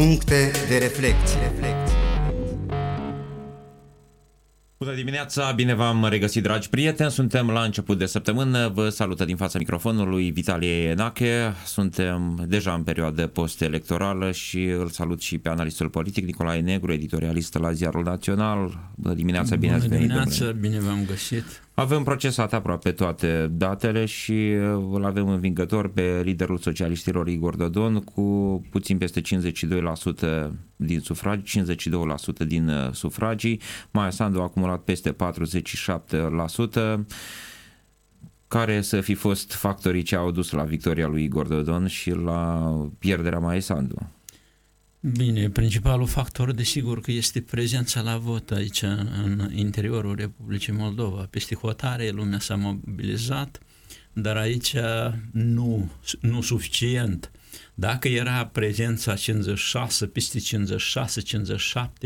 Puncte de reflecție. reflecție. Bună dimineața, bine v-am regăsit, dragi prieteni. Suntem la început de săptămână. Vă salută din fața microfonului Vitalie Enache. Suntem deja în perioadă post-electorală și îl salut și pe analistul politic Nicolae Negru, editorialist la Ziarul Național. Bună dimineața, bine Bună ați venit. dimineața, domnule. bine v-am găsit. Avem procesat aproape toate datele și uh, îl avem învingător pe liderul socialiștilor Igor Dodon cu puțin peste 52% din sufragi, 52% din uh, sufragii. Maia Sandu a acumulat peste 47%. Care să fi fost factorii ce au dus la victoria lui Igor Dodon și la pierderea Maia Sandu? Bine, principalul factor, desigur, că este prezența la vot aici, în interiorul Republicii Moldova. Peste hotare, lumea s-a mobilizat, dar aici nu, nu suficient. Dacă era prezența 56, peste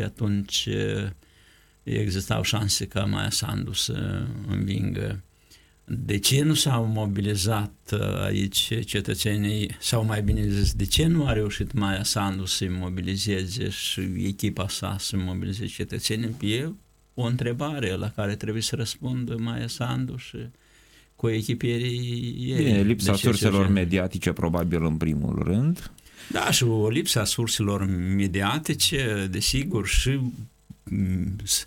56-57, atunci eh, existau șanse ca Maia Sandu să învingă. De ce nu s-au mobilizat uh, aici cetățenii, sau mai bine zis, de ce nu a reușit Maia Sandu să mobilizeze și echipa sa să mobilizeze cetățenii? E o întrebare la care trebuie să răspundă Maia Sandu și cu echipierii ei. Bine, lipsa De ce surselor se- mediatice probabil în primul rând. Da, și o lipsa surselor mediatice, desigur, și mm, s-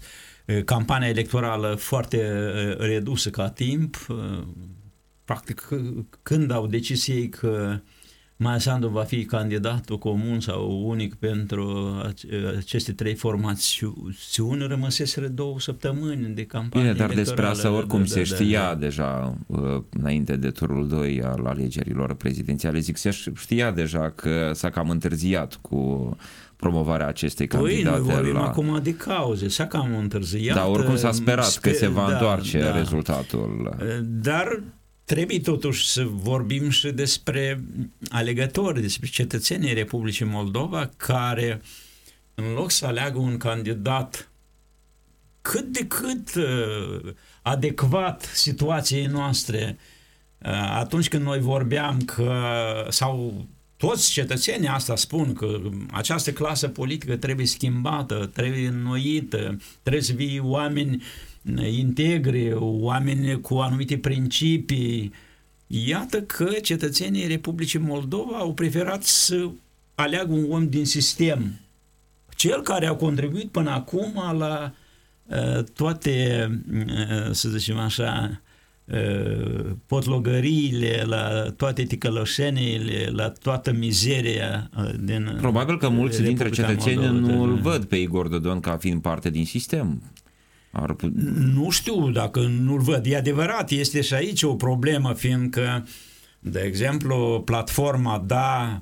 campania electorală foarte eh, redusă ca timp. eh, Practic, c- când au decis ei că Maia Sandu va fi candidatul comun sau unic pentru ace- aceste trei formațiuni, rămăseseră două săptămâni de campanie Bine, dar despre electorală. asta oricum Da, se da, știa da. deja uh, înainte de turul 2 al alegerilor prezidențiale. Zic, se știa deja că s-a cam întârziat cu promovarea acestei Păi, noi candidate vorbim la... acum de cauze, s-a cam întârziat. Dar oricum s-a sperat că spe- se va da, întoarce da. rezultatul. Dar trebuie totuși să vorbim și despre alegători, despre cetățenii Republicii Moldova care în loc să aleagă un candidat cât de cât uh, adecvat situației noastre uh, atunci când noi vorbeam că sau toți cetățenii asta spun că această clasă politică trebuie schimbată, trebuie înnoită, trebuie să fie oameni integri, oameni cu anumite principii. Iată că cetățenii Republicii Moldova au preferat să aleagă un om din sistem, cel care a contribuit până acum la uh, toate, uh, să zicem așa, uh, potlogăriile, la toate ticăloșeniile, la toată mizeria uh, din Probabil că mulți dintre Republica cetățeni Moldova. nu îl văd pe Igor Dodon ca fiind parte din sistem. Ar pu- Nu știu dacă nu-l văd. E adevărat, este și aici o problemă, fiindcă, de exemplu, platforma Da,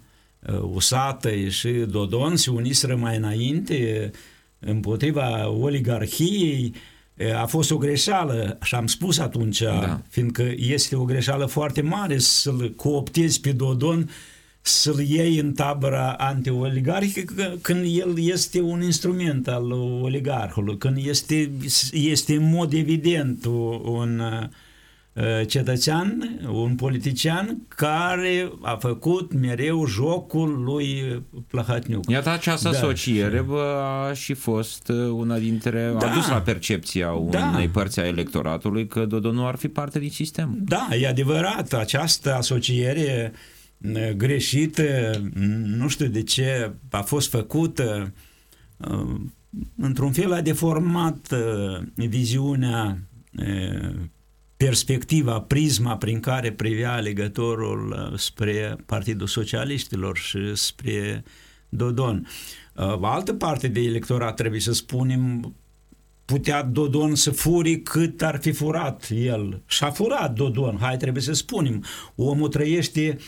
Usată și Dodon se uniseră mai înainte împotriva oligarhiei. A fost o greșeală și am spus atunci, Da. fiindcă este o greșeală foarte mare să-l cooptezi pe Dodon să-l iei în tabăra anti-oligarhică când el este un instrument al oligarhului, când este, este în mod evident un uh, cetățean, un politician care a făcut mereu jocul lui Plahotniuc. Iată această Da. asociere bă, a și fost uh, una dintre... Da. a dus la percepția Da. unei părți a electoratului că Dodon nu ar fi parte din sistem. Da, e adevărat, această asociere uh, greșită, nu știu de ce a fost făcută, uh, într-un fel a deformat uh, viziunea, uh, perspectiva, prisma prin care privea alegătorul uh, spre Partidul Socialiștilor și spre Dodon. Uh, Altă parte de electorat, trebuie să spunem, putea Dodon să furi cât ar fi furat el. Și-a furat Dodon, hai trebuie să spunem. Omul trăiește uh,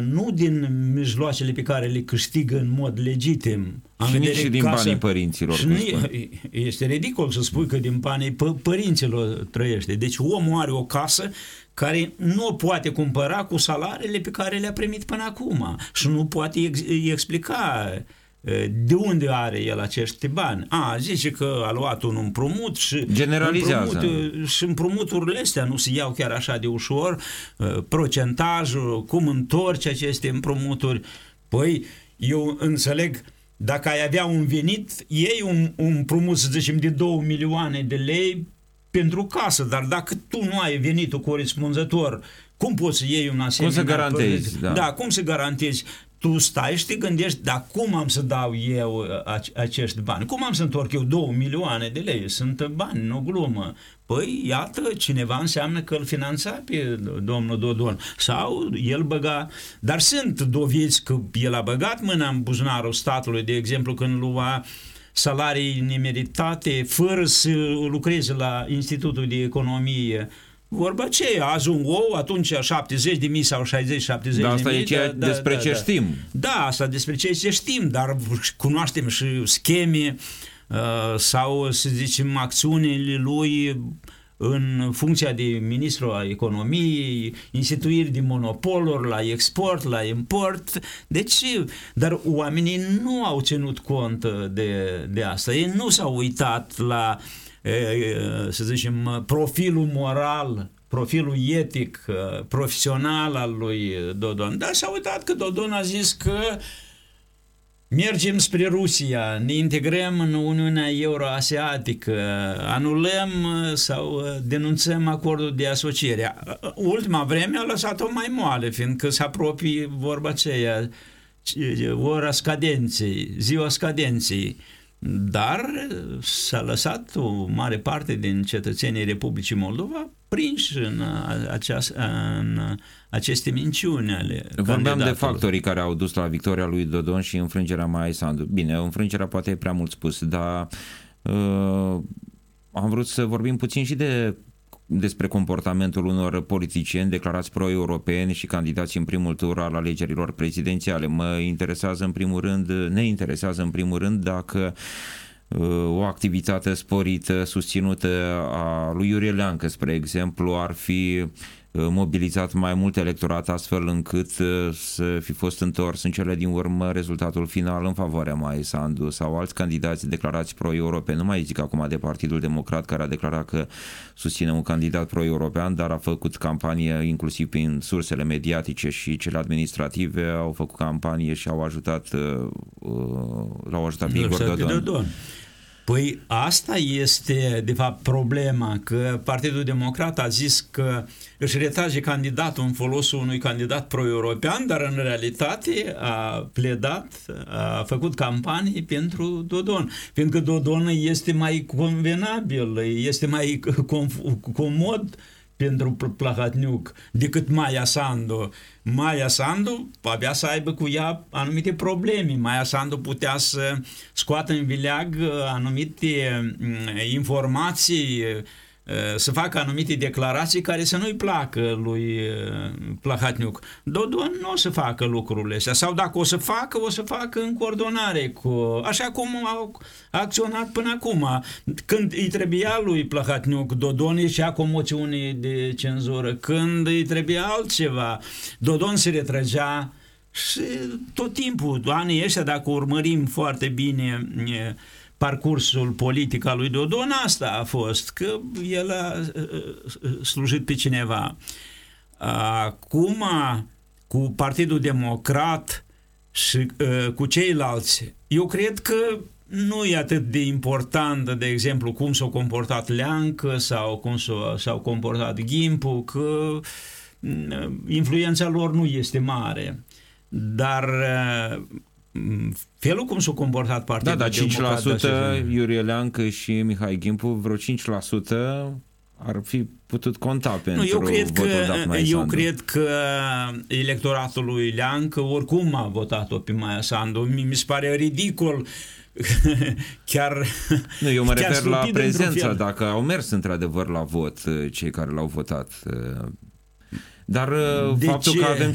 nu din mijloacele pe care le câștigă în mod legitim. Am Și nici vedere din casă- banii părinților, Și cum nu, spui. este ridicol să spui că din banii pă- părinților trăiește. Deci omul are o casă care nu o poate cumpăra cu salariile pe care le-a primit până acum și nu poate ex- explica uh, de unde are el acești bani. A, zice că a luat un împrumut și, Generalizează. împrumut, și împrumuturile astea nu se iau chiar așa de ușor, uh, procentajul, cum întorci aceste împrumuturi. Păi, Eu înțeleg dacă ai avea un venit, iei un, un prumut, să zicem, de 2 milioane de lei pentru casă, dar dacă tu nu ai venitul corespunzător, cum poți să iei un asemenea... Cum să garantezi? Da. da, cum să garantezi? Tu stai și te gândești, dar cum am să dau eu acești bani? Cum am să întorc eu 2 milioane de lei? Sunt bani, nu glumă. Păi, iată, cineva înseamnă că îl finanța pe domnul Dodon. Sau el băga... Dar sunt dovezi că el a băgat mâna în buzunarul statului, de exemplu, când lua salarii nemeritate, fără să lucreze la Institutul de Economie, Vorba ce azi un ou, atunci 70 de mii sau 60-70 de mii. Dar asta e ceea da, despre da, ce da. știm. Da, asta despre ce ce știm, dar cunoaștem și scheme uh, sau, să zicem, acțiunile lui în funcția de ministru a economiei, instituiri de monopoluri la export, la import. Deci, dar oamenii nu au ținut cont de, de asta. Ei nu s-au uitat la uh, să zicem, profilul moral, profilul etic, profesional al lui Dodon. Dar s-a uitat că Dodon a zis că mergem spre Rusia, ne integrăm în Uniunea Euroasiatică, anulăm sau denunțăm acordul de asociere. Ultima vreme a lăsat-o mai moale, fiindcă se apropie vorba aceea, ora scadenței, ziua scadenței. Dar s-a lăsat o mare parte din cetățenii Republicii Moldova prinși în, aceas, în aceste minciuni ale Vorbeam de factorii care au dus la victoria lui Dodon și înfrângerea mai Sandu. Bine, înfrângerea poate e prea mult spus, dar uh, am vrut să vorbim puțin și de despre comportamentul unor politicieni declarați pro-europeni și candidați în primul tur al alegerilor prezidențiale. Mă interesează în primul rând, ne interesează în primul rând dacă uh, o activitate sporită, susținută a lui Iurie Leancă, spre exemplu, ar fi Uh, mobilizat mai mult electorat astfel încât uh, să fi fost întors în cele din urmă rezultatul final în favoarea mai Sandu sau alți candidați declarați pro-europeni. Nu mai zic acum de Partidul Democrat care a declarat că susține un candidat pro-european, dar a făcut campanie inclusiv prin sursele mediatice și cele administrative, au făcut campanie și au ajutat uh, l-au ajutat pe Igor Dodon. Păi asta este, de fapt, problema, că Partidul Democrat a zis că își retrage candidatul în folosul unui candidat pro-european, dar în realitate a pledat, a făcut campanii pentru Dodon, fiindcă Dodon este mai convenabil, este mai comod pentru Plahatniuc decât Maia Sandu. Maia Sandu avea să aibă cu ea anumite probleme. Maia Sandu putea să scoată în vileag anumite mm, informații Eh, să facă anumite declarații care să nu-i placă lui eh, Plahatniuc. Dodon nu o să facă lucrurile astea sau dacă o să facă, o să facă în coordonare cu, așa cum au acționat până acum. Când îi trebuia lui Plahatniuc, Dodon ieșea cu moțiune de cenzură. Când îi trebuia altceva, Dodon se retrăgea și tot timpul, anii ăștia, dacă urmărim foarte bine parcursul politic al lui Dodon, asta a fost, că el a slujit pe cineva. Acum, cu Partidul Democrat și cu ceilalți, eu cred că nu e atât de important, de exemplu, cum s-a comportat Leancă sau cum s-a, s-au comportat Gimpu, că influența lor nu este mare. Dar felul cum s-a comportat partidul Da, da, 5% Iurie Leancă și Mihai Gimpu, vreo 5% ar fi putut conta pentru nu, eu cred că, Eu cred că electoratul lui Leancă oricum a votat-o pe Maia Sandu. Mi, mi se pare ridicol. Chiar Nu, eu mă refer la prezența, dacă au mers într-adevăr la vot cei care l-au votat dar uh, de faptul ce? că avem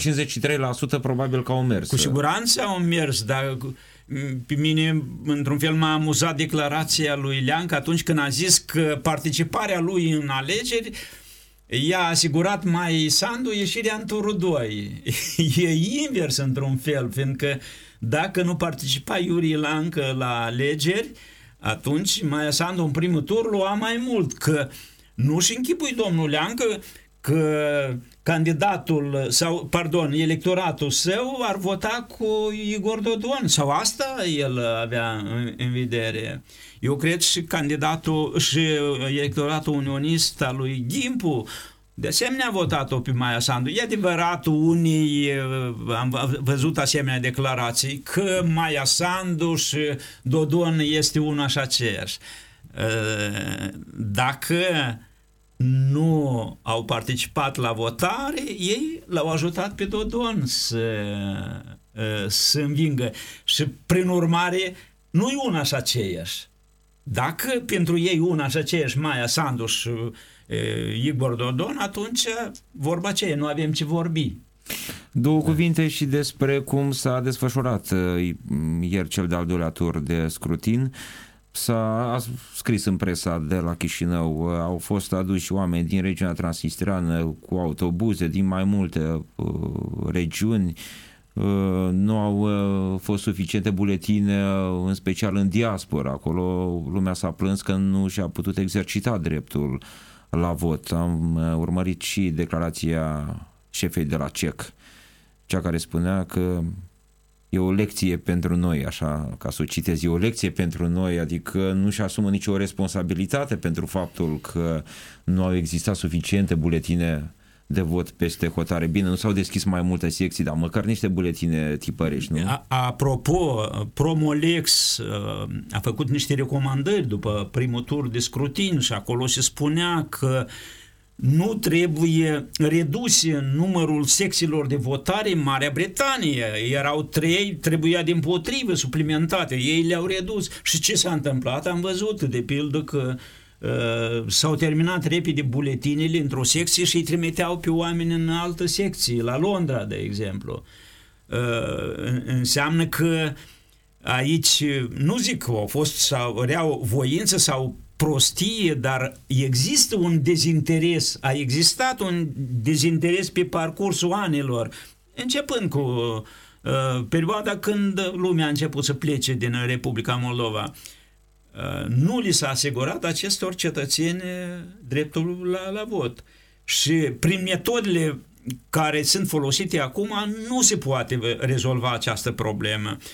53% probabil că au mers. Cu siguranță au mers, dar pe mine, într-un fel, m-a amuzat declarația lui Leancă atunci când a zis că participarea lui în alegeri i-a asigurat mai Sandu ieșirea în turul 2. E invers într-un fel, fiindcă dacă nu participa Iurie Lancă la alegeri, atunci mai Sandu în primul tur lua mai mult, că nu și închipui domnul Leancă că candidatul sau, pardon, electoratul său ar vota cu Igor Dodon sau asta el avea în, în vedere. Eu cred și candidatul și electoratul unionist al lui Gimpu de asemenea a votat-o pe Maia Sandu. E adevărat, unii am văzut asemenea declarații că Maia Sandu și Dodon este una și aceeași. Dacă nu au participat la votare, ei l-au ajutat pe Dodon să, să învingă. Și prin urmare, nu e una și aceeași. Dacă pentru ei una și aceeași Maia Sandu și Igor Dodon, atunci vorba ce nu avem ce vorbi. Două cuvinte și despre cum s-a desfășurat ieri cel de-al doilea tur de scrutin. S-a scris în presa de la Chișinău, au fost aduși oameni din regiunea Transnistreană cu autobuze din mai multe uh, regiuni, uh, nu au uh, fost suficiente buletine, în special în diaspora. Acolo lumea s-a plâns că nu și-a putut exercita dreptul la vot. Am urmărit și declarația șefei de la CEC, cea care spunea că e o lecție pentru noi, așa ca să o citez, e o lecție pentru noi, adică nu-și asumă nicio responsabilitate pentru faptul că nu au existat suficiente buletine de vot peste hotare. Bine, nu s-au deschis mai multe secții, dar măcar niște buletine tipărești, nu? A, apropo, Promolex uh, a făcut niște recomandări după primul tur de scrutin și acolo se spunea că nu trebuie redus numărul secțiilor de votare în Marea Britanie. Erau trei, trebuia din potrivă suplimentate. Ei le-au redus. Și ce s-a întâmplat? Am văzut, de pildă, că uh, s-au terminat repede buletinele într-o secție și îi trimiteau pe oameni în altă secție, la Londra, de exemplu. Uh, înseamnă că aici, nu zic că au fost sau reau voință sau prostie, dar există un dezinteres, a existat un dezinteres pe parcursul anilor, începând cu uh, perioada când lumea a început să plece din Republica Moldova. Uh, nu li s-a asigurat acestor cetățeni dreptul la, la vot. Și prin metodele care sunt folosite acum nu se poate rezolva această problemă. Uh,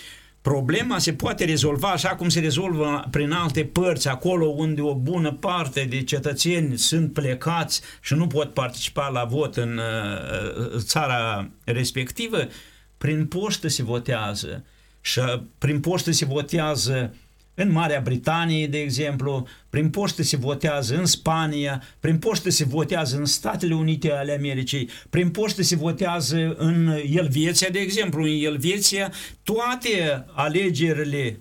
Problema se poate rezolva așa cum se rezolvă prin alte părți, acolo unde o bună parte de cetățeni sunt plecați și nu pot participa la vot în uh, țara respectivă, prin poștă se votează. Și prin poștă se votează în Marea Britanie, de exemplu, prin poștă se votează în Spania, prin poștă se votează în Statele Unite ale Americii, prin poștă se votează în Elveția, de exemplu, în Elveția toate alegerile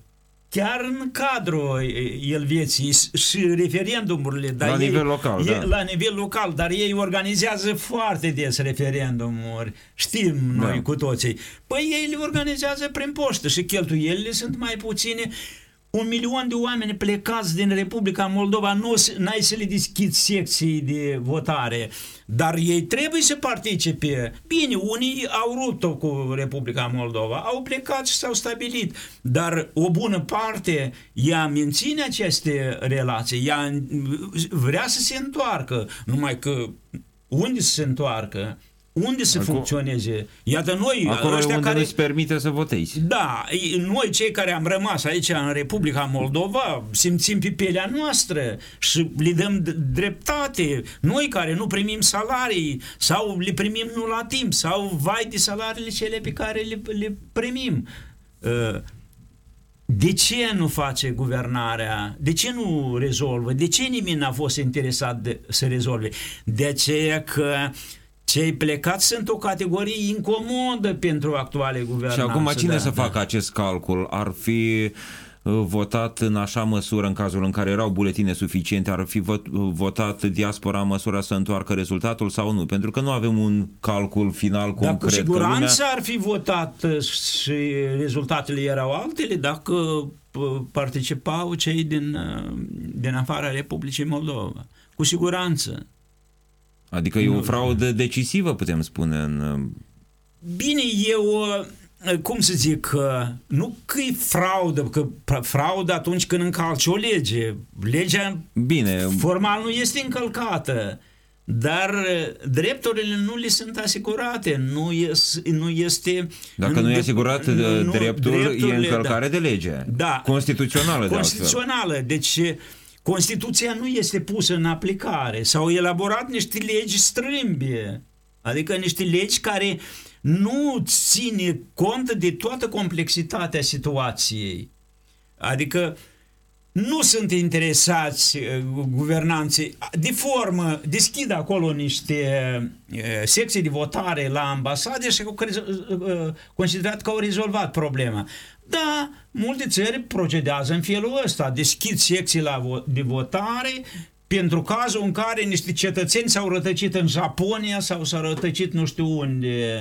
chiar în cadrul Elveției și referendumurile. Dar la ei, nivel local, e, da. La nivel local, dar ei organizează foarte des referendumuri, știm noi da. cu toții. Păi ei le organizează prin poștă și cheltuielile sunt mai puține un milion de oameni plecați din Republica Moldova, nu ai să le deschizi secții de votare, dar ei trebuie să participe. Bine, unii au rupt cu Republica Moldova, au plecat și s-au stabilit, dar o bună parte ea menține aceste relații, ea vrea să se întoarcă, numai că unde să se întoarcă? Unde să Acum, funcționeze. Iată noi, acolo ăștia unde care îți permite să votezi. Da, noi cei care am rămas aici în Republica Moldova simțim pe pielea noastră și le dăm dreptate. Noi care nu primim salarii sau le primim nu la timp sau vai de salariile cele pe care le, le primim. Uh, de ce nu face guvernarea? De ce nu rezolvă? De ce nimeni n-a fost interesat de, să rezolve? De aceea că uh, cei plecați sunt o categorie incomodă pentru actuale guvernanțe. Și acum cine da, să da. facă acest calcul? Ar fi uh, votat în așa măsură în cazul în care erau buletine suficiente, ar fi votat diaspora în măsura să întoarcă rezultatul sau nu? Pentru că nu avem un calcul final concret. Dar cu siguranță lumea... ar fi votat uh, și rezultatele erau altele dacă uh, participau cei din, din afara Republicii Moldova. Cu siguranță. Adică e o fraudă decisivă, putem spune. În... Bine, eu, uh, cum să zic, uh, nu că e fraudă, că fraudă atunci când încalci o lege. Legea Bine. formal nu este încălcată, dar uh, drepturile nu le sunt asigurate, nu, este, nu este... Dacă nu e asigurat nu, uh, dreptul, e încălcare da. de lege. Da. Constituțională, de Constituțională, altfel. deci Constituția nu este pusă în aplicare. S-au elaborat niște legi strâmbie, adică niște legi care nu ține cont de toată complexitatea situației. Adică nu sunt interesați uh, guvernanții. De formă, deschid acolo niște uh, secții de votare la ambasade și au uh, considerat că au rezolvat problema. Da, multe țări procedează în felul ăsta, deschid secții la de votare pentru cazul în care niște cetățeni s-au rătăcit în Japonia sau s-au rătăcit nu știu unde.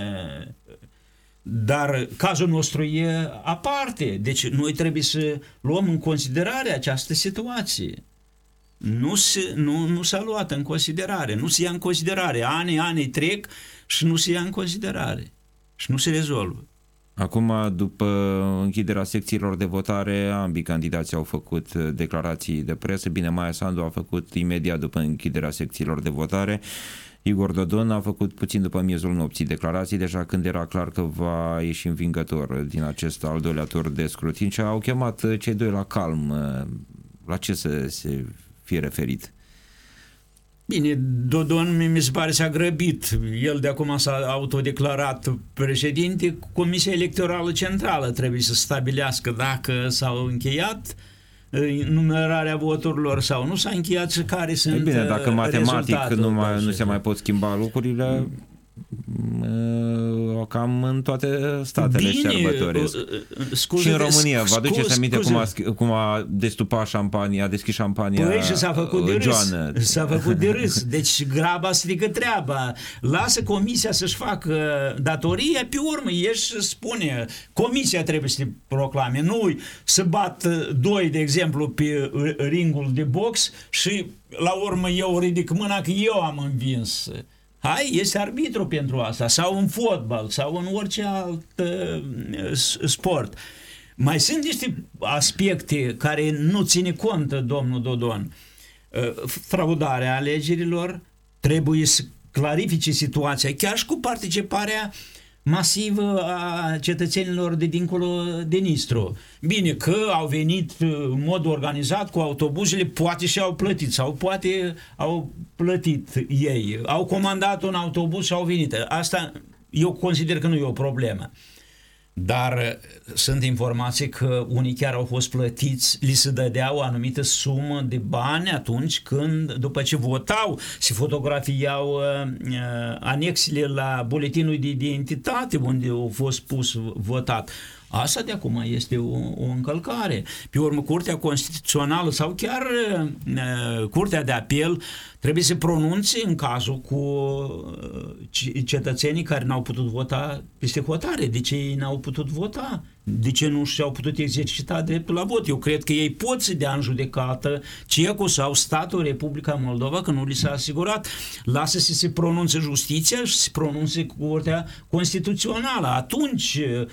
Dar cazul nostru e aparte. Deci noi trebuie să luăm în considerare această situație. Nu, se, nu, nu s-a luat în considerare, nu se ia în considerare. Ani, ani trec și nu se ia în considerare. Și nu se rezolvă. Acum, după închiderea secțiilor de votare, ambii candidați au făcut uh, declarații de presă. Bine, Maia Sandu a făcut imediat după închiderea secțiilor de votare. Igor Dodon a făcut puțin după miezul nopții declarații, deja când era clar că va ieși învingător din acest al doilea tur de scrutin și au chemat uh, cei doi la calm. Uh, la ce să se fie referit? Bine, Dodon mi se pare s-a grăbit. El de acum s-a autodeclarat președinte. Comisia Electorală Centrală trebuie să stabilească dacă s-au încheiat numerarea voturilor sau nu s-a încheiat și care sunt e bine, dacă matematic nu, mai, nu se mai pot schimba lucrurile, Uh, cam în toate statele Bine, sărbătoresc. Uh, uh, scuze, și în România, vă aduceți aminte cum a, cum a destupat șampania, a deschis șampania Păi și s-a făcut de râs. S-a făcut de râs. Deci graba strică treaba. Lasă comisia să-și facă datoria, pe urmă ieși și spune comisia trebuie să te proclame. Nu să bat doi, de exemplu, pe ringul de box și la urmă eu ridic mâna că eu am învins. Hai, este arbitru pentru asta, sau în fotbal, sau în orice alt uh, sport. Mai sunt niște aspecte care nu ține cont domnul Dodon. Uh, fraudarea alegerilor trebuie să clarifice situația, chiar și cu participarea uh, masivă a cetățenilor de dincolo de Nistru. Bine, că au venit în mod organizat cu autobuzele, poate și au plătit sau poate au plătit ei. Au comandat un autobuz și au venit. Asta eu consider că nu e o problemă. Dar uh, sunt informații că unii chiar au fost plătiți, li se dădea o anumită sumă de bani atunci când, după ce votau, se fotografiau uh, uh anexele la buletinul de identitate unde au fost pus votat. Asta de acum este o, o încălcare. Pe urmă, Curtea Constituțională sau chiar uh, Curtea de Apel trebuie să pronunțe în cazul cu uh, cetățenii care n-au putut vota peste hotare. De ce ei n-au putut vota? De ce nu și-au putut exercita dreptul la vot? Eu cred că ei pot să dea în judecată CECU sau statul Republica Moldova că nu li s-a asigurat. Lasă să se pronunțe justiția și să se pronunțe Curtea Constituțională. Atunci Uh,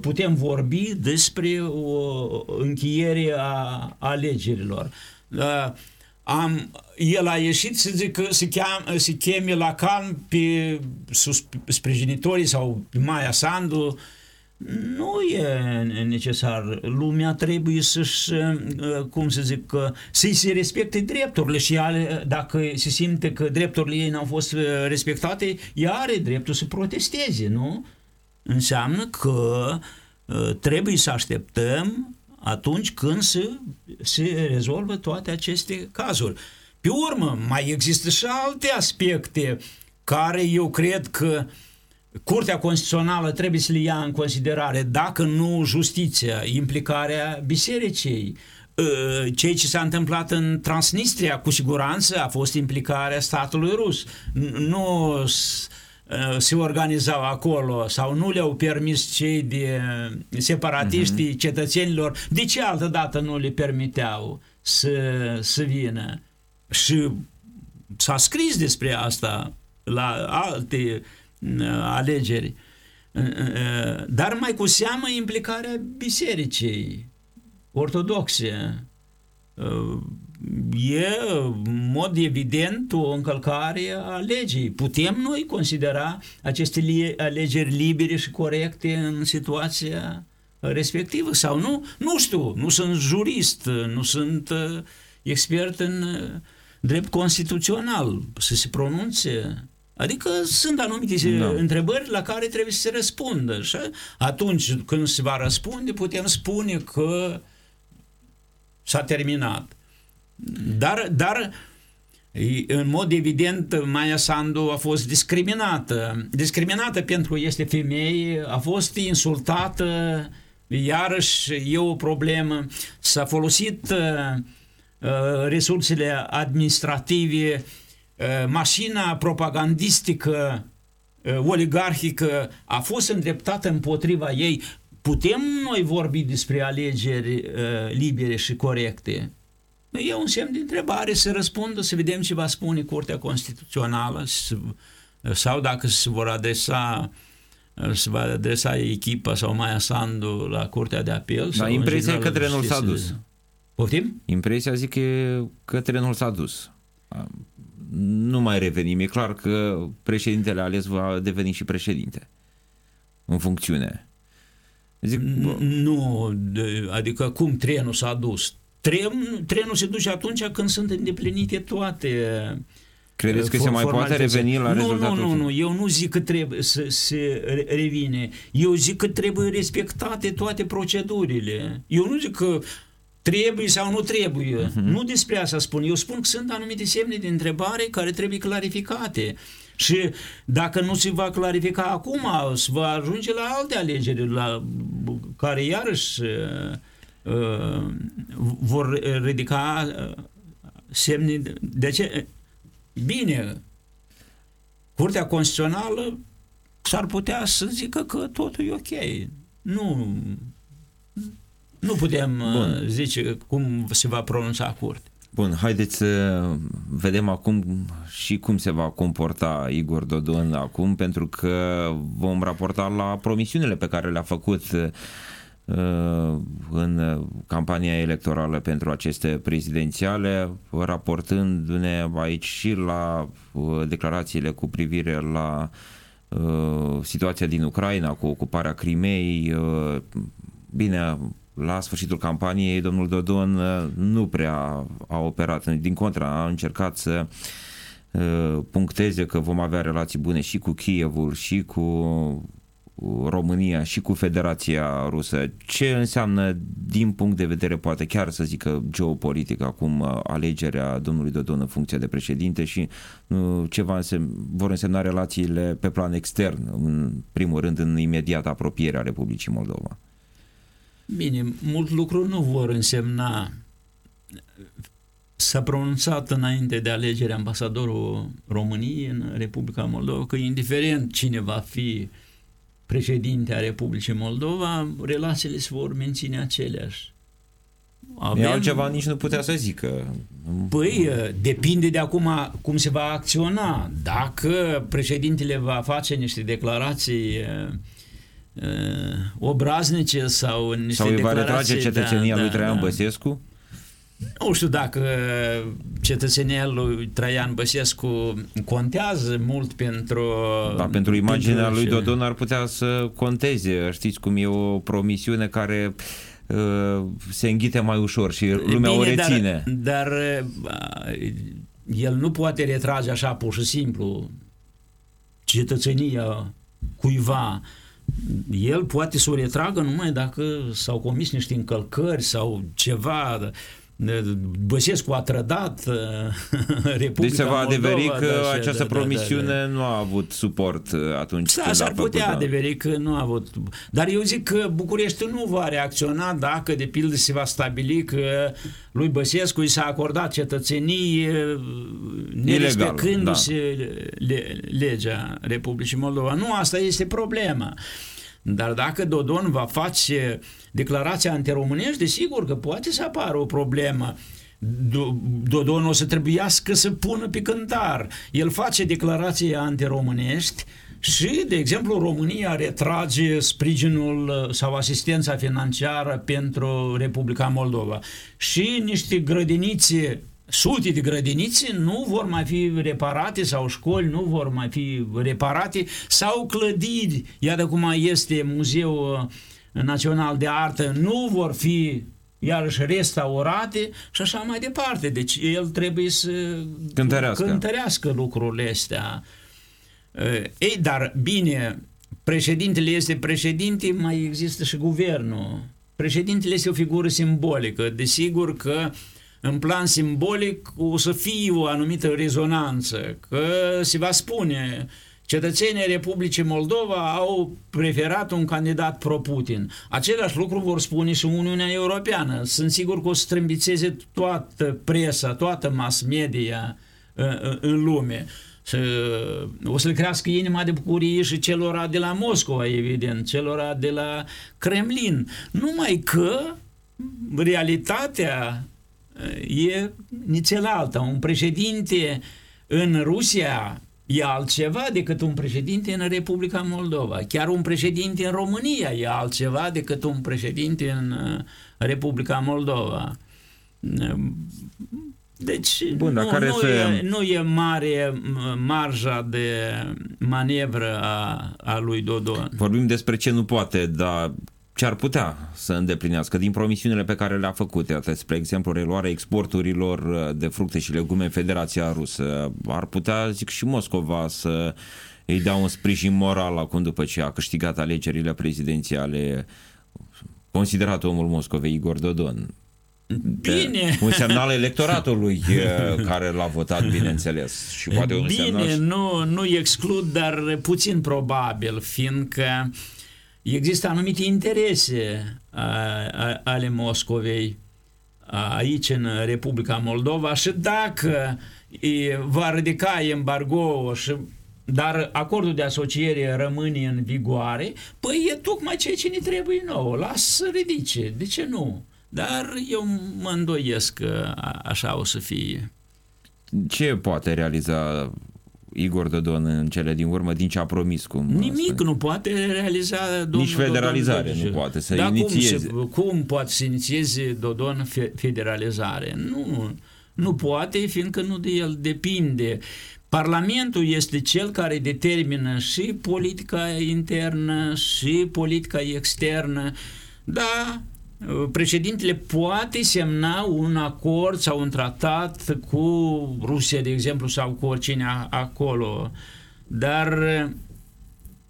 putem vorbi despre o încheiere a alegerilor. Uh, am, el a ieșit să zic că se, cheam, se cheme la calm pe sprijinitorii sau pe Maia Sandu, nu e necesar. Lumea trebuie să-și, uh, cum să zic, să-i se respecte drepturile și ale, dacă se simte că drepturile ei n-au fost respectate, ea are dreptul să protesteze, nu? Înseamnă că uh, trebuie să așteptăm atunci când se, se rezolvă toate aceste cazuri. Pe urmă, mai există și alte aspecte care eu cred că Curtea Constituțională trebuie să le ia în considerare, dacă nu justiția, implicarea bisericii, uh, cei ce s-a întâmplat în Transnistria, cu siguranță a fost implicarea statului rus. Nu Uh, se organizau acolo sau nu le-au permis cei de separatiștii uh-huh. cetățenilor, de ce altă dată nu le permiteau să, să vină? Și s-a scris despre asta la alte uh, alegeri. Uh, dar mai cu seamă implicarea bisericii ortodoxe e în mod evident o încălcare a legii. Putem noi considera aceste li- alegeri libere și corecte în situația respectivă sau nu? Nu știu, nu sunt jurist, nu sunt uh, expert în uh, drept constituțional să se pronunțe. Adică sunt anumite Da. întrebări la care trebuie să se răspundă. Și atunci când se va răspunde, putem spune că s-a terminat. Dar, dar în mod evident, Maia Sandu a fost discriminată. Discriminată pentru că este femeie, a fost insultată, iarăși e o problemă. S-a folosit uh, uh, resursele administrative, uh, mașina propagandistică uh, oligarhică a fost îndreptată împotriva ei. Putem noi vorbi despre alegeri uh, libere și corecte? E un semn de întrebare să răspundă, să vedem ce va spune Curtea Constituțională să- sau dacă se vor adresa se va adresa echipa sau Maia Sandu la Curtea de Apel. sau în impresia e general că trenul s-a justiție. dus. Poftim? Impresia zic că, că trenul s-a dus. Nu mai revenim. E clar că președintele ales va deveni și președinte în funcțiune. Zic, bă, Nu, de- adică cum trenul s-a dus? Tren, trenul se duce atunci când sunt îndeplinite toate credeți că for- se mai poate formalitățile. reveni la nu, rezultatul? Nu, nu, nu, eu nu zic că trebuie să se re- revine. Eu zic că trebuie respectate toate procedurile. Eu nu zic că trebuie sau nu trebuie. Mhm. Uh-huh. Nu despre asta spun. Eu spun că sunt anumite semne de întrebare care trebuie clarificate. Și dacă nu se va clarifica acum, se va ajunge la alte alegeri, la care iarăși uh, uh, vor ridica uh, semne de, de ce Bine, Curtea Constituțională s-ar putea să zică că totul e ok. Nu, nu putem Bun. Bun. zice cum se va pronunța curte. Bun, haideți să vedem acum și cum se va comporta Igor Dodon acum, pentru că vom raporta la promisiunile pe care le-a făcut uh, în campania electorală pentru aceste prezidențiale, raportându-ne aici și la uh, declarațiile cu privire la uh, situația din Ucraina, cu ocuparea Crimei, uh, bine, la sfârșitul campaniei, domnul Dodon uh, nu prea a operat, din contra, a încercat să uh, puncteze că vom avea relații bune și cu Kievul, și cu uh, România, și cu Federația Rusă. Ce înseamnă, din punct de vedere, poate chiar să zică geopolitic, acum uh, alegerea domnului Dodon în funcție de președinte și uh, ce va însemn, vor însemna relațiile pe plan extern, în primul rând în imediată apropiere a Republicii Moldova? Bine, mult lucru nu vor însemna. S-a pronunțat înainte de alegere ambasadorul României în Republica Moldova că indiferent cine va fi președinte a Republicii Moldova, relațiile se vor menține aceleași. Avem... altceva nici nu putea să zică. Păi, depinde de acum cum se va acționa. Dacă președintele va face niște declarații uh, obraznice sau niște Sau îi va declarații... retrage cetățenia da, lui da, Traian da. Băsescu? Nu știu dacă cetățenia lui Traian Băsescu contează mult pentru... Dar pentru imaginea pentru- lui Dodon ar putea să conteze. Știți cum e o promisiune care uh, se înghite mai ușor și lumea o Bine, reține. Dar, dar uh, el nu poate retrage așa pur și simplu cetățenia cuiva. El poate să o retragă numai dacă s-au comis niște încălcări sau ceva. Băsescu a trădat uh, Republica Deci se va Moldova, adeveri că da, și- această da, da, promisiune da, da. nu a avut suport uh, atunci Da, când s-ar a făcut, putea da. adeveri că nu a avut. Dar eu zic că București nu va reacționa dacă, de pildă, se va stabili că lui Băsescu i s-a acordat cetățenie nerespectându-se le, legea Republicii Moldova. Nu, asta este problema. Dar dacă Dodon va face declarația antiromânești, desigur că poate să apară o problemă. Do- Dodon o să trebuiască să pună pe cântar. El face declarații antiromânești Și, de exemplu, România retrage sprijinul sau asistența financiară pentru Republica Moldova. Și niște grădinițe sute de grădinițe nu vor mai fi reparate sau școli nu vor mai fi reparate sau clădiri, iată cum este Muzeul Național de Artă, nu vor fi iarăși restaurate și așa mai departe. Deci el trebuie să cântărească, cântărească lucrurile astea. Ei, dar bine, președintele este președinte, mai există și guvernul. Președintele este o figură simbolică. Desigur că în plan simbolic o să fie o anumită rezonanță, că se va spune cetățenii Republicii Moldova au preferat un candidat pro-Putin. Același lucru vor spune și Uniunea Europeană. Sunt sigur că o să strâmbițeze toată presa, toată mass media uh, uh, în lume. O să le crească inima de bucurie și celora de la Moscova, evident, celora de la Kremlin. Numai că realitatea e nițel alta. Un președinte în Rusia e altceva decât un președinte în Republica Moldova. Chiar un președinte în România e altceva decât un președinte în uh, Republica Moldova. Deci Bun, nu, care nu, se... e, nu e mare marja de manevră a, a lui Dodon. Vorbim despre ce nu poate, dar ce ar putea să îndeplinească din promisiunile pe care le-a făcut, iată, spre exemplu, reluarea exporturilor uh, de fructe și legume în Federația Rusă. Ar putea, zic, și Moscova să îi dea un sprijin moral acum după ce a câștigat alegerile prezidențiale considerat omul Moscovei Igor Dodon. Bine. Un semnal electoratului uh, care l-a votat, bineînțeles. Și poate un Bine, semnal... nu, nu exclud, dar puțin probabil, fiindcă uh, Există anumite interese ale Moscovei aici în Republica Moldova și dacă va ridica embargo și dar acordul de asociere rămâne în vigoare, păi e tocmai ceea ce ne trebuie nouă. Lasă să ridice. De ce nu? Dar eu mă îndoiesc că așa o să fie. Ce poate realiza Igor Dodon în cele din urmă din ce a promis. Cum Nimic nu poate realiza domnul Nici federalizare Dodon, nu poate să Dar inițieze. Cum, se, cum poate să inițieze Dodon federalizare? Nu, nu poate, fiindcă nu de el depinde. Parlamentul este cel care determină și politica internă și politica externă. Da, președintele poate semna un acord sau un tratat cu Rusia, de exemplu, sau cu oricine acolo, dar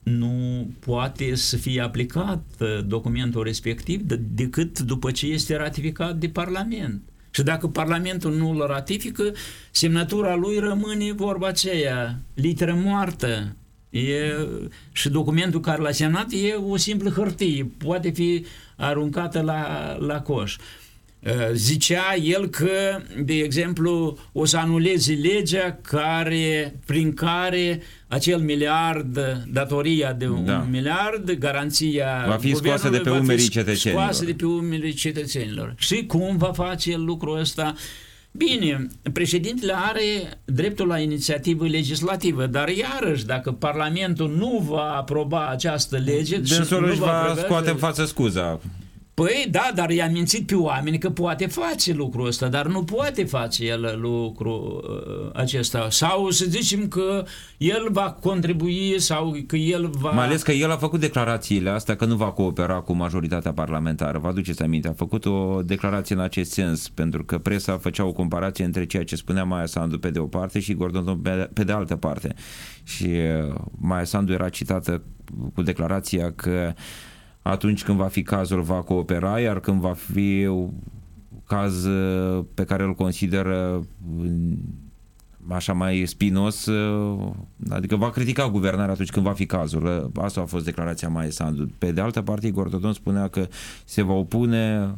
nu poate să fie aplicat documentul respectiv decât după ce este ratificat de Parlament. Și dacă Parlamentul nu îl ratifică, semnătura lui rămâne vorba aceea, literă moartă. E, și documentul care l-a semnat e o simplă hârtie, poate fi aruncată la, la coș. Uh, zicea el că, de exemplu, o să anuleze legea care, prin care acel miliard, datoria de un da. miliard, garanția va fi scoasă de pe umerii cetățenilor. Scoasă de pe umerii cetățenilor. Și cum va face el lucrul ăsta? Bine, președintele are dreptul la inițiativă legislativă, dar iarăși, dacă Parlamentul nu va aproba această lege... Dânsul își va, va scoate în față scuza. Păi da, dar i-a mințit pe oameni că poate face lucrul ăsta, dar nu poate face el lucrul uh, acesta. Sau să zicem că el va contribui sau că el va... Mai ales că el a făcut declarațiile astea că nu va coopera cu majoritatea parlamentară. Vă aduceți aminte, a făcut o declarație în acest sens, pentru că presa făcea o comparație între ceea ce spunea Maia Sandu pe de o parte și Gordon pe, pe de altă parte. Și uh, Maia Sandu era citată cu declarația că atunci când va fi cazul va coopera, iar când va fi caz uh, pe care îl consideră mm, așa mai spinos, uh, adică va critica guvernarea atunci când va fi cazul. Asta a fost declarația mai Sandu. Pe de altă parte, Igor Dodon spunea că se va opune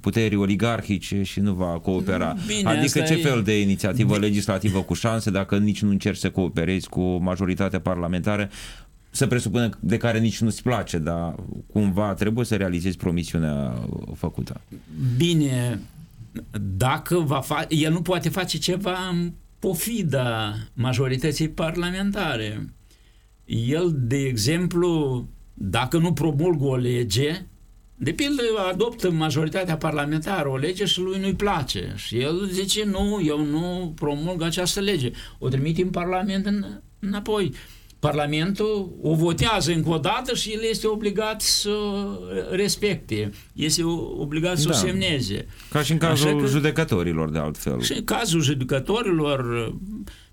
puterii oligarhice și nu va coopera. Bine, adică ce e... fel de inițiativă legislativă cu șanse dacă nici nu încerci să cooperezi cu majoritatea parlamentară să presupună de care nici nu-ți place, dar cumva trebuie să realizezi promisiunea făcută. Bine, dacă va fa- el nu poate face ceva în pofida majorității parlamentare. el, de exemplu, dacă nu promulgă o lege, de pildă adoptă majoritatea parlamentară o lege și lui nu-i place. Și el zice, nu, eu nu promulg această lege. O trimite în Parlament în, înapoi. Parlamentul o votează încă o dată și el este obligat să respecte, este obligat să da. o semneze. Ca și în cazul că, judecătorilor, de altfel. Și în cazul judecătorilor,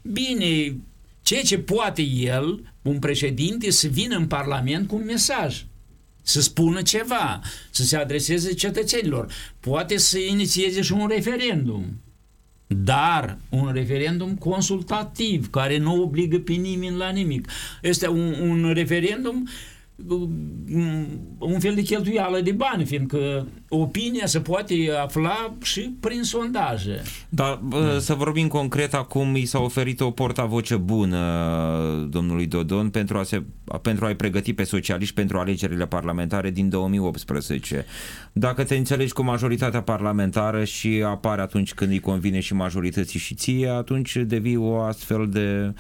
bine, ceea ce poate el, un președinte, să vină în Parlament cu un mesaj să spună ceva, să se adreseze cetățenilor, poate să inițieze și un referendum. Dar un referendum consultativ, care nu obligă pe nimeni la nimic. Este un, un referendum un fel de cheltuială de bani, fiindcă opinia se poate afla și prin sondaje. Dar da. să vorbim concret, acum i s-a oferit o portavoce bună domnului Dodon pentru, a se, pentru a-i pregăti pe socialiști pentru alegerile parlamentare din 2018. Dacă te înțelegi cu majoritatea parlamentară și apare atunci când îi convine și majorității și ție, atunci devii o astfel de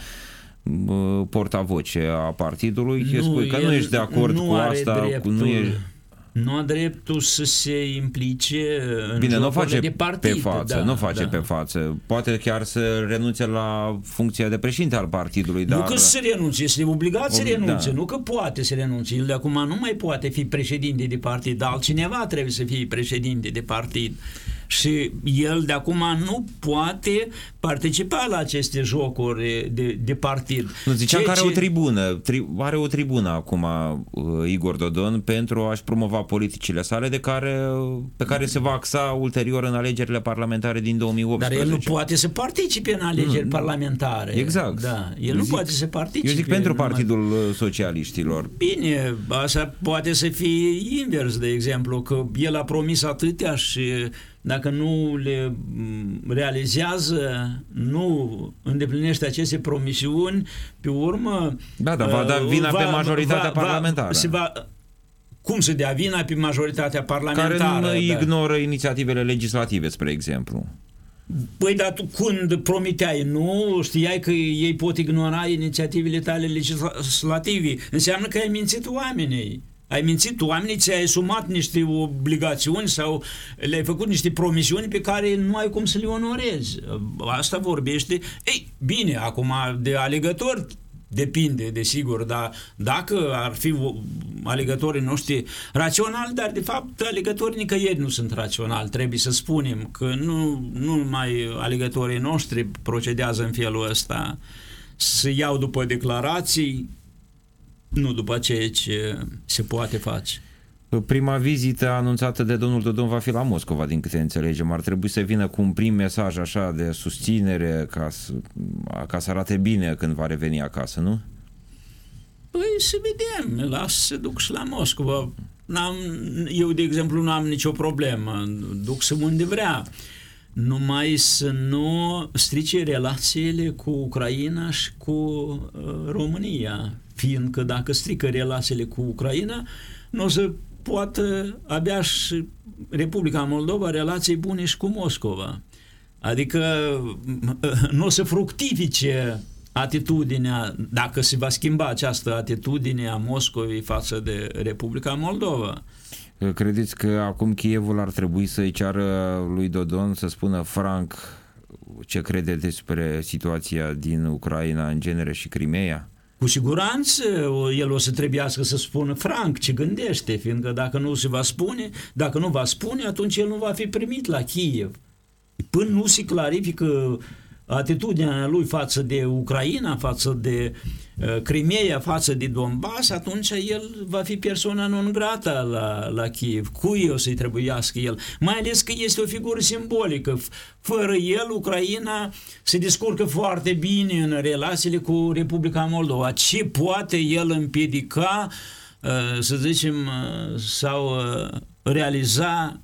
portavoce a partidului, nu, spui că nu ești de acord nu cu asta, dreptul, nu ești nu a dreptul să se implice în Bine, nu face de partid. pe față, da, nu face da. pe față. Poate chiar să renunțe la funcția de președinte al partidului. Nu dar... că să renunțe, este obligat să Ob- renunțe, da. nu că poate să renunțe. El de acum nu mai poate fi președinte de partid, dar altcineva trebuie să fie președinte de partid. Și el de acum nu poate participa la aceste jocuri de, de partid. Nu, ziceam Ceea că are ce- o tribună, tri, are o tribună acum uh, Igor Dodon pentru a-și promova politicile sale de care, pe care se va axa ulterior în alegerile parlamentare din Dar 2018. el nu poate să participe în alegeri Nu, parlamentare. Exact. Da, el Eu nu zic- poate să participe. Eu zic pentru numai- Partidul uh, Socialiștilor. Bine, asta poate să fie invers, de exemplu, că el a promis atâtea și dacă nu le m, realizează, nu îndeplinește aceste promisiuni, pe urmă... Da, dar va da uh, vina pe majoritatea parlamentară. se va, cum să dea vina pe majoritatea Care parlamentară? nu da. ignoră inițiativele legislative, spre exemplu. Păi, dar tu când promiteai, nu știai că ei pot ignora inițiativele tale legislative. Înseamnă că ai mințit oamenii. Ai mințit oamenii, ți-ai asumat niște obligațiuni sau le-ai făcut niște promisiuni pe care nu ai cum să le onorezi. Asta vorbește. Ei, bine, acum de alegători depinde, desigur, dar dacă ar fi o- alegătorii noștri raționali, dar de fapt alegătorii nicăieri nu sunt raționali, trebuie să spunem că nu, nu numai alegătorii noștri procedează în felul ăsta, să iau după declarații, nu după ceea ce se poate face. Prima vizită anunțată de domnul Dodon va fi la Moscova, din câte înțelegem. Ar trebui să vină cu un prim mesaj așa de susținere ca să, ca să arate bine când va reveni acasă, nu? Păi să vedem, las să duc și la Moscova. N-am, eu, de exemplu, nu am nicio problemă, duc să unde vrea. Numai să nu strice relațiile cu Ucraina și cu uh, România, fiindcă dacă strică relațiile cu Ucraina, nu o să poată abia și Republica Moldova relații bune și cu Moscova. Adică nu o să fructifice atitudinea, dacă se va schimba această atitudine a Moscovei față de Republica Moldova. Credeți că acum Chievul ar trebui să-i ceară lui Dodon să spună franc ce crede despre situația din Ucraina în genere și Crimea? Cu siguranță el o să trebuiască să spună franc ce gândește, fiindcă dacă nu se va spune, dacă nu va spune, atunci el nu va fi primit la Kiev. Până nu se clarifică atitudinea lui față de Ucraina, față de uh, Crimea, față de Donbass, atunci el va fi persoana non grata la, la Kiev. Cui o să-i trebuiască el? Mai ales că este o figură simbolică. F- Fără el, Ucraina se descurcă foarte bine în relațiile cu Republica Moldova. Ce poate el împiedica, uh, să zicem, uh, sau uh, realiza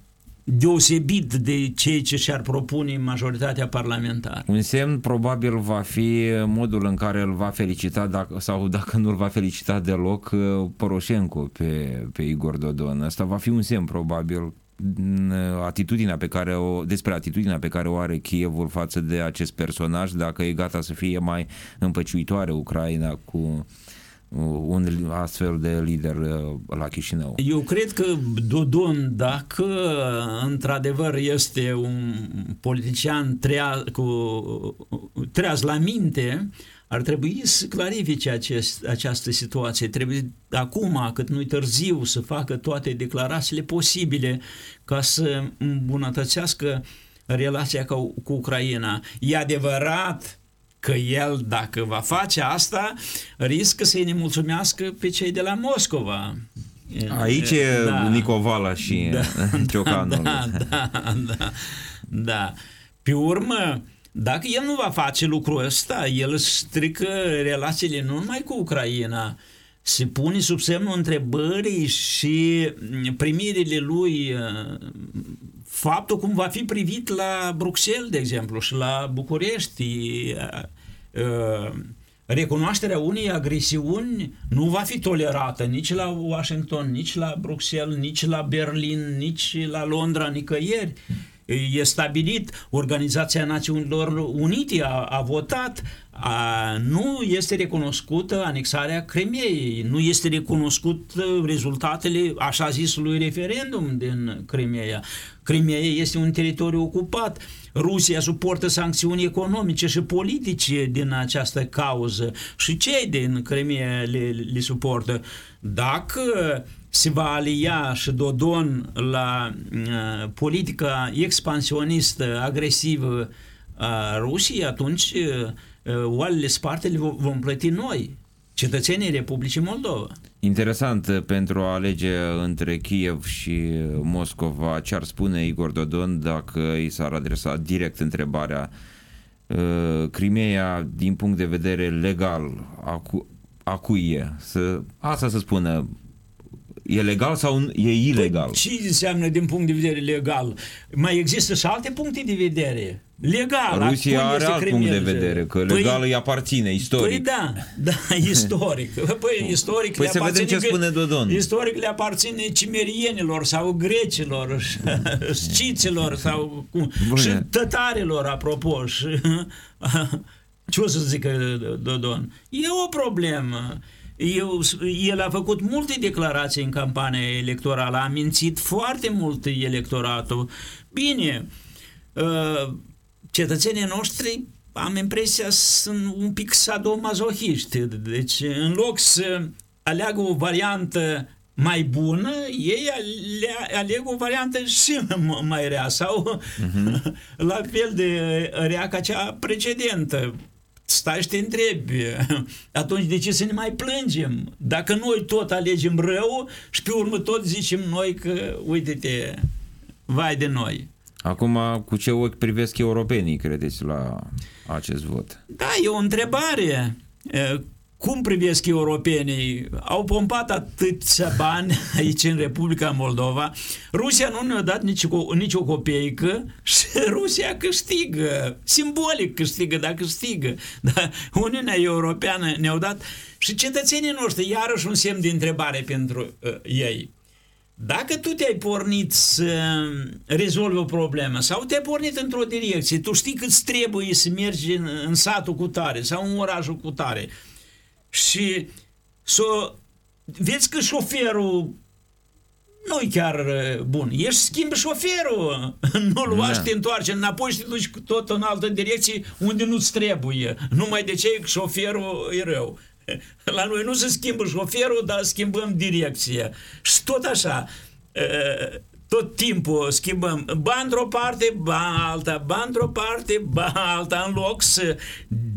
deosebit de ceea ce și-ar propune majoritatea parlamentară. Un semn probabil va fi modul în care îl va felicita dacă, sau dacă nu îl va felicita deloc Poroșenko pe, pe Igor Dodon. Asta va fi un semn probabil în atitudinea pe care o, despre atitudinea pe care o are Kievul față de acest personaj, dacă e gata să fie mai împăciuitoare Ucraina cu un astfel de lider la Chișinău. Eu cred că Dodon, dacă într-adevăr este un politician trea, cu, treaz la minte, ar trebui să clarifice acest, această situație. Trebuie acum, cât nu-i târziu, să facă toate declarațiile posibile ca să îmbunătățească relația cu, cu Ucraina. E adevărat că el, dacă va face asta, riscă să-i nemulțumească pe cei de la Moscova. Aici e da. Nicovala și da, Ciocanul. Da, da, da, da. Pe urmă, dacă el nu va face lucrul ăsta, el strică relațiile nu numai cu Ucraina, se pune sub semnul întrebării și primirile lui faptul cum va fi privit la Bruxelles, de exemplu, și la București, recunoașterea unei agresiuni nu va fi tolerată nici la Washington, nici la Bruxelles, nici la Berlin, nici la Londra, nicăieri. E stabilit, Organizația Națiunilor Unite a, a votat, a, nu este recunoscută anexarea Crimeei, nu este recunoscut uh, rezultatele așa zisului referendum din Crimea. Crimea este un teritoriu ocupat. Rusia suportă sancțiuni economice și politice din această cauză și cei din Crimea le, le suportă. Dacă se va alia și Dodon la uh, politica expansionistă, agresivă a Rusiei, atunci uh, oalele sparte le vom plăti noi, cetățenii Republicii Moldova. Interesant, uh, pentru a alege între Kiev și Moscova, ce ar spune Igor Dodon dacă i s-ar adresa direct întrebarea Crimea, din punct de vedere legal, acu, a cui e? Să, asta să spună E legal sau e ilegal? Păi, ce înseamnă din punct de vedere legal? Mai există și alte puncte de vedere. Legal. Rusia are alt punct de vedere, că păi, legal îi aparține, istoric. Păi da, da, istoric. Păi istoric păi le să vedem ce spune Dodon. Istoric le aparține cimerienilor sau grecilor, sciților sau cum, și tătarilor, apropo. Și, ce o să zică Dodon? E o problemă. Eu, el a făcut multe declarații în campania electorală, a mințit foarte mult electoratul. Bine, uh, cetățenii noștri am impresia sunt un pic sadomazohiști. Deci, în loc să aleagă o variantă mai bună, ei aleg o variantă și mai rea sau uh-huh. la fel de rea ca cea precedentă stai și te întrebi, atunci de ce să ne mai plângem? Dacă noi tot alegem rău și pe urmă tot zicem noi că, uite-te, vai de noi. Acum, cu ce ochi privesc europenii, credeți, la acest vot? Da, e o întrebare cum privesc europenii? Au pompat atâția bani aici în Republica Moldova. Rusia nu ne-a dat nici o, nici o copeică și Rusia câștigă. Simbolic câștigă, dar câștigă. Dar Uniunea Europeană ne-au dat și cetățenii noștri, iarăși un semn de întrebare pentru uh, ei. Dacă tu te-ai pornit să rezolvi o problemă sau te-ai pornit într-o direcție, tu știi cât trebuie să mergi în, în satul cu tare sau în orașul cu tare, și să vezi că șoferul nu e chiar uh, bun. Ești schimbi șoferul, nu-l da. te întoarce înapoi și te duci tot în altă direcție unde nu-ți trebuie. Numai de ce șoferul e rău. La noi nu se schimbă șoferul, dar schimbăm direcția. Și tot așa. Uh, tot timpul schimbăm ba într-o parte, ba alta, ba într-o parte, ba alta, în loc să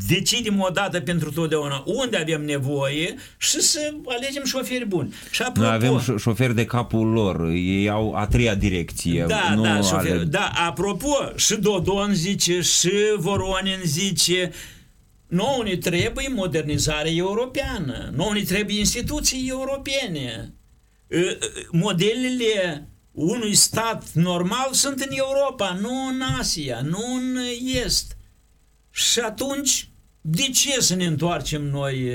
decidem o dată pentru totdeauna unde avem nevoie și să alegem șoferi buni. Și apropo, Noi avem șoferi de capul lor, ei au a treia direcție. Da, nu da, șofer, ale... da, apropo, și Dodon zice, și Voronin zice, nouă ne trebuie modernizare europeană, nouă ne trebuie instituții europene. Modelele unui stat normal sunt în Europa, nu în Asia, nu în Est. Și atunci, de ce să ne întoarcem noi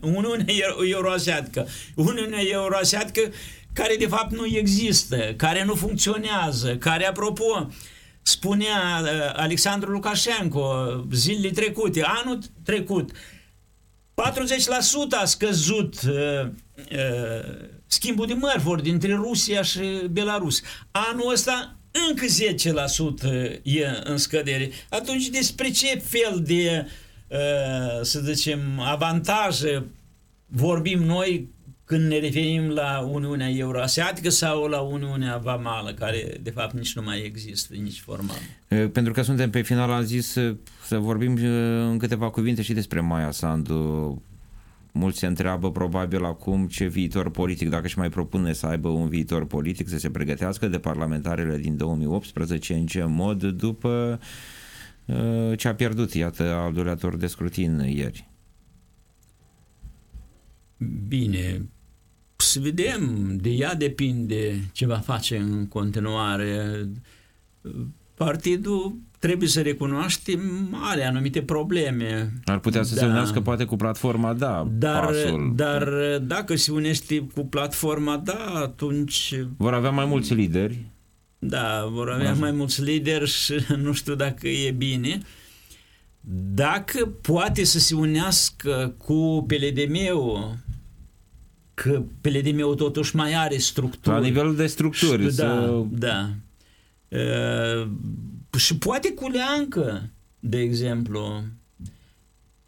Uniunea Euroasiatică? Uniunea Euroasiatică care de fapt nu există, care nu funcționează, care, apropo, spunea Alexandru Lukashenko zilele trecute, anul trecut, a scăzut uh, uh, schimbul de mărfuri dintre Rusia și Belarus. Anul ăsta încă 10% e în scădere. Atunci despre ce fel de, uh, să zicem, avantaje vorbim noi când ne referim la Uniunea Euroasiatică sau la Uniunea Vamală, care de fapt nici nu mai există, nici formal. Pentru că suntem pe final, am zis să vorbim în câteva cuvinte și despre Maia Sandu. Mulți se întreabă probabil acum ce viitor politic, dacă își mai propune să aibă un viitor politic, să se pregătească de parlamentarele din 2018, în ce mod, după ce a pierdut, iată, al doilea tur de scrutin ieri. Bine, să vedem, de ea depinde ce va face în continuare. Partidul trebuie să recunoaștem, are anumite probleme. Ar putea să da. se unească poate cu platforma Da, dar, pasul. dar dacă se unește cu platforma Da, atunci... Vor avea mai mulți lideri. Da, vor avea Așa. mai mulți lideri și nu știu dacă e bine. Dacă poate să se unească cu PLDM-ul, că PLDM-ul totuși mai are structuri. La nivelul de structuri. Da, să... da. Uh, și poate cu Leancă, de exemplu,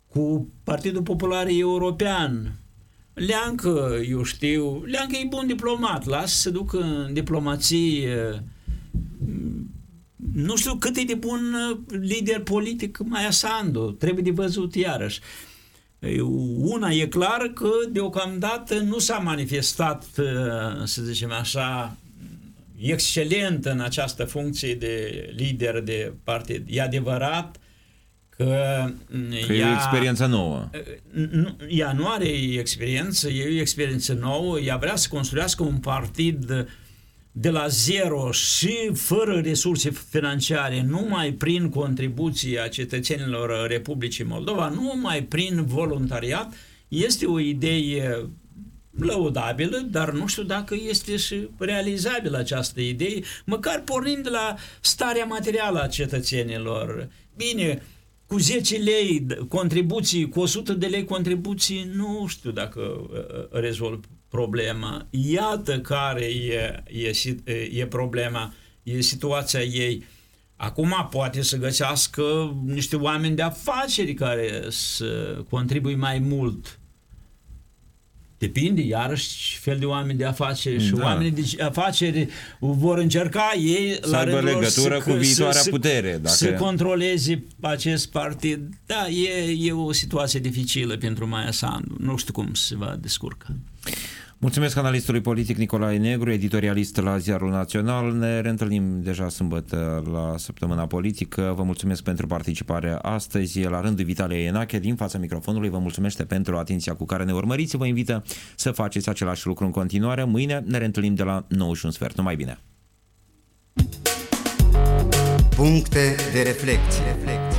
cu Partidul Popular European. Leancă, eu știu, Leancă e bun diplomat, lasă să ducă în diplomație. Nu știu cât e de bun lider politic Maia Sandu, trebuie de văzut iarăși. Una e clar că deocamdată nu s-a manifestat, să zicem așa, excelent în această funcție de lider de partid. E adevărat că, că ea, e o experiență nouă. Nu, ea nu are experiență, e o experiență nouă, ea vrea să construiască un partid de la zero și fără resurse financiare, numai prin contribuția cetățenilor Republicii Moldova, numai prin voluntariat, este o idee lăudabilă, dar nu știu dacă este și realizabilă această idee, măcar pornind de la starea materială a cetățenilor. Bine, cu 10 lei contribuții, cu 100 de lei contribuții, nu știu dacă uh, rezolv problema. Iată care e, e, e problema, e situația ei. Acum poate să găsească niște oameni de afaceri care să contribui mai mult Depinde, iarăși, fel de oameni de afaceri și da. oamenii de afaceri vor încerca ei să la rândul legătură să, cu viitoarea să, putere. Dacă... Să controleze acest partid. Da, e, e o situație dificilă pentru Maia Sandu. Nu știu cum se va descurca. Mulțumesc analistului politic Nicolae Negru, editorialist la Ziarul Național. Ne reîntâlnim deja sâmbătă la săptămâna politică. Vă mulțumesc pentru participare astăzi. La rândul Vitalia Enache, din fața microfonului, vă mulțumește pentru atenția cu care ne urmăriți. Vă invită să faceți același lucru în continuare. Mâine ne reîntâlnim de la 9 și un sfert. Numai bine! Puncte de reflecție. reflecție.